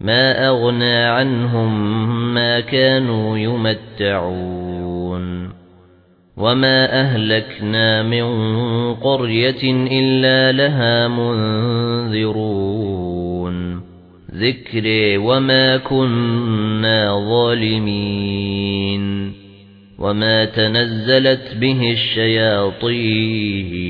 ما أغنى عنهم ما كانوا يمتعون وما أهلكنا من قرية إلا لها منذرون ذكري وما كنا ظالمين وما تنزلت به الشياطين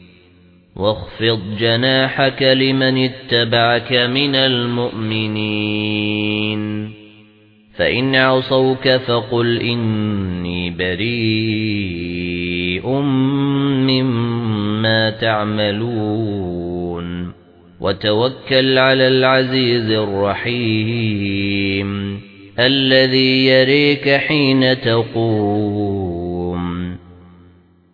واخفض جناحك لمن اتبعك من المؤمنين. فإن عصوك فقل إني بريء مما تعملون. وتوكل على العزيز الرحيم الذي يريك حين تقوم.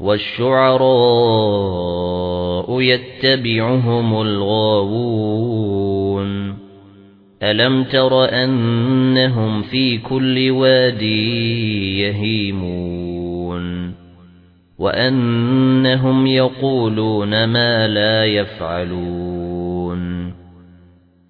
والشعراء يتبعهم الغاوون. ألم تر أنهم في كل وادي يهيمون؟ وأنهم يقولون ما لا يفعلون.